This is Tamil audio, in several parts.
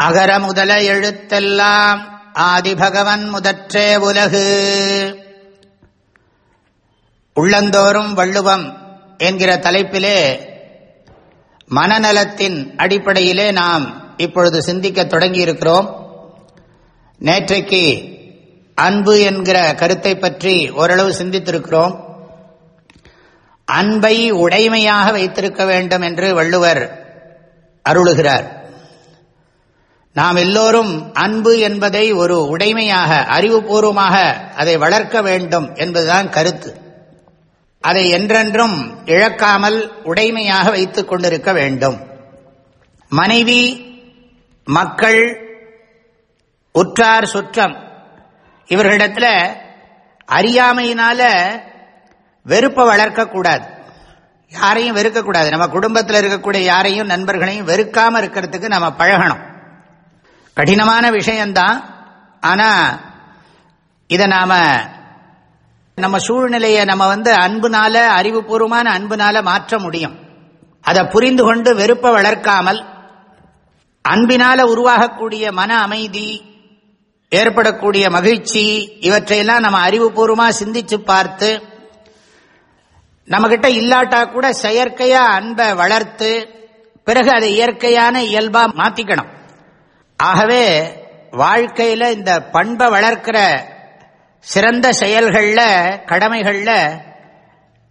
அகர முதல எழுத்தெல்லாம் ஆதிபகவன் முதற்றே உலகு. உள்ளந்தோறும் வள்ளுவம் என்கிற தலைப்பிலே மனநலத்தின் அடிப்படையிலே நாம் இப்பொழுது சிந்திக்க தொடங்கியிருக்கிறோம். நேற்றைக்கு அன்பு என்கிற கருத்தை பற்றி ஓரளவு சிந்தித்திருக்கிறோம். அன்பை உடைமையாக வைத்திருக்க வேண்டும் என்று வள்ளுவர் அருளுகிறார். நாம் எல்லோரும் அன்பு என்பதை ஒரு உடைமையாக அறிவுபூர்வமாக அதை வளர்க்க வேண்டும் என்பதுதான் கருத்து. அதை என்றென்றும் இழக்காமல் உடைமையாக வைத்துக் கொண்டிருக்க வேண்டும். மனைவி மக்கள் உற்றார் சுற்றம் இவர்களிடத்தில் அறியாமையினால வெறுப்பை வளர்க்கக்கூடாது யாரையும் வெறுக்கக்கூடாது நம்ம குடும்பத்தில் இருக்கக்கூடிய யாரையும் நண்பர்களையும் வெறுக்காமல் இருக்கிறதுக்கு நம்ம பழகணும். கடினமான விஷயம்தான் ஆனால் இதை நாம் நம்ம சூழ்நிலையை நம்ம வந்து அன்புனால அறிவுபூர்வமான அன்புனால மாற்ற முடியும். அதை புரிந்து கொண்டு வெறுப்பை வளர்க்காமல் அன்பினால உருவாகக்கூடிய மன அமைதி ஏற்படக்கூடிய மகிழ்ச்சி இவற்றையெல்லாம் நம்ம அறிவுபூர்வமாக சிந்திச்சு பார்த்து நம்மகிட்ட இல்லாட்டா கூட செயற்கையா அன்பை வளர்த்து பிறகு அதை இயற்கையான இயல்பா மாத்திக்கணும். ஆகவே வாழ்க்கையில் இந்த பண்பை வளர்க்கிற சிறந்த செயல்களில் கடமைகளில்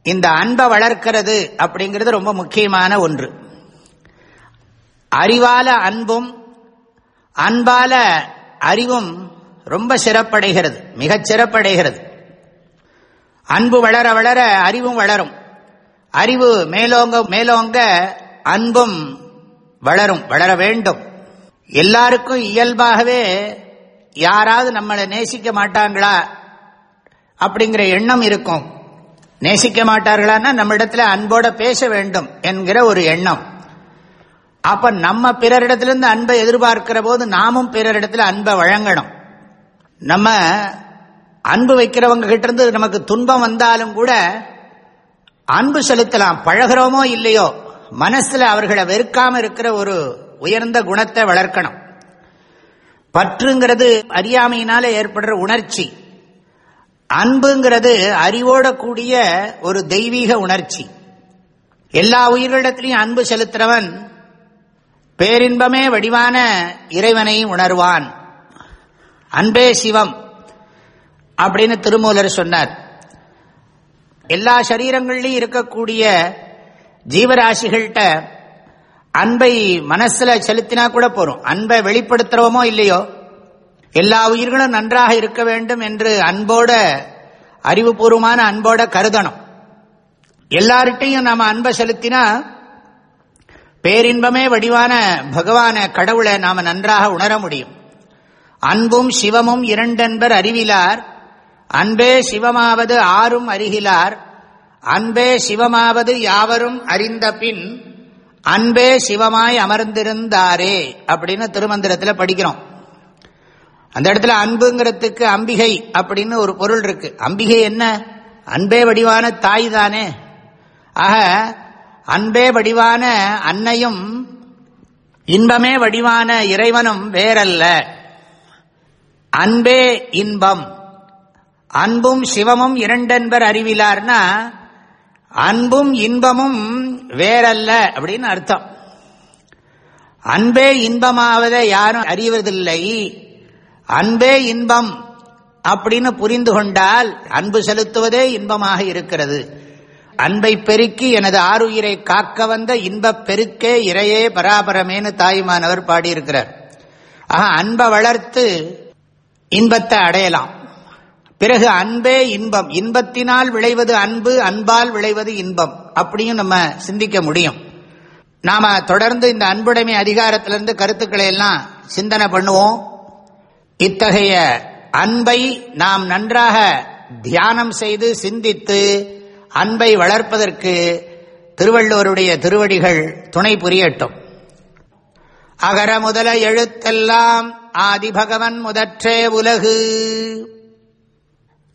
இந்த அன்பை வளர்க்கிறது அப்படிங்கிறது ரொம்ப முக்கியமான ஒன்று. அறிவால அன்பும் அன்பால அறிவும் ரொம்ப சிறப்படைகிறது மிகச் சிறப்படைகிறது. அன்பு வளர வளர அறிவும் வளரும். அறிவு மேலோங்க மேலோங்க அன்பும் வளரும் வளர வேண்டும். எல்லாருக்கும் இயல்பாகவே யாராவது நம்மளை நேசிக்க மாட்டாங்களா அப்படிங்கிற எண்ணம் இருக்கும். நேசிக்க மாட்டார்களான்னா நம்மிடத்துல அன்போட பேச வேண்டும் என்கிற ஒரு எண்ணம். அப்ப நம்ம பிறரிடத்திலிருந்து அன்பை எதிர்பார்க்கிற போது நாமும் பிறரிடத்துல அன்பை வழங்கணும். நம்ம அன்பு வைக்கிறவங்க கிட்ட இருந்து நமக்கு துன்பம் வந்தாலும் கூட அன்பு செலுத்தலாம். பழகிறோமோ இல்லையோ மனசுல அவர்களை வெறுக்காம இருக்கிற ஒரு உயர்ந்த குணத்தை வளர்க்கணும். பற்றுங்கிறது அறியாமையினால ஏற்படுற உணர்ச்சி. அன்புங்கிறது அறிவோட கூடிய ஒரு தெய்வீக உணர்ச்சி. எல்லா உயிர்களிடத்திலையும் அன்பு செலுத்துறவன் பேரின்பமே வடிவான இறைவனை உணர்வான். அன்பே சிவம் அப்படின்னு திருமூலர் சொன்னார். எல்லா சரீரங்கள்லையும் இருக்கக்கூடிய ஜீவராசிகள்கிட்ட அன்பை மனசுல செலுத்தினா கூட போறோம். அன்பை வெளிப்படுத்துறோமோ இல்லையோ? எல்லா உயிர்களும் நன்றாக இருக்க வேண்டும் என்று அன்போட அறிவுபூர்வமான அன்போட கருதணும். எல்லார்கிட்டையும் நாம அன்பை செலுத்தினா பேரின்பமே வடிவான பகவான கடவுளை நாம நன்றாக உணர முடியும். அன்பும் சிவமும் இரண்டென்பர் அறிவிலார். அன்பே சிவமாவது ஆறும் அறிகிலார். அன்பே சிவமாவது யாவரும் அறிந்த பின் அன்பே சிவமாய் அமர்ந்திருந்தாரே அப்படின்னு திருமந்திரத்தில் படிக்கிறோம். அந்த இடத்துல அன்புங்கிறதுக்கு அம்பிகை அப்படின்னு ஒரு பொருள் இருக்கு. அம்பிகை என்ன? அன்பே வடிவான தாய் தானே. ஆக அன்பே வடிவான அன்னையும் இன்பமே வடிவான இறைவனும் வேறல்ல. அன்பே இன்பம். அன்பும் சிவமும் இரண்டென்பர் அறிவிலார்னா அன்பும் இன்பமும் வேறல்ல அப்படின்னு அர்த்தம். அன்பே இன்பமாவதை யாரும் அறிவதில்லை. அன்பே இன்பம் அப்படின்னு புரிந்து கொண்டால் அன்பு செலுத்துவதே இன்பமாக இருக்கிறது. அன்பை பெருக்கி எனது ஆறுயிரை காக்க வந்த இன்பப் பெருக்கே இறையே பராபரமேனு தாய்மானவர் பாடியிருக்கிறார். ஆக அன்பை வளர்த்து இன்பத்தை அடையலாம். பிறகு அன்பே இன்பம். இன்பத்தினால் விளைவது அன்பு அன்பால் விளைவது இன்பம். அப்படியும் நம்ம சிந்திக்க முடியும். நாம தொடர்ந்து இந்த அன்புடைமை அதிகாரத்திலிருந்து கருத்துக்களை எல்லாம் சிந்தனை பண்ணுவோம். இத்தகைய அன்பை நாம் நன்றாக தியானம் செய்து சிந்தித்து அன்பை வளர்ப்பதற்கு திருவள்ளுவருடைய திருவடிகள் துணை புரியட்டும். அகர முதல எழுத்தெல்லாம் ஆதிபகவன் முதற்றே உலகு.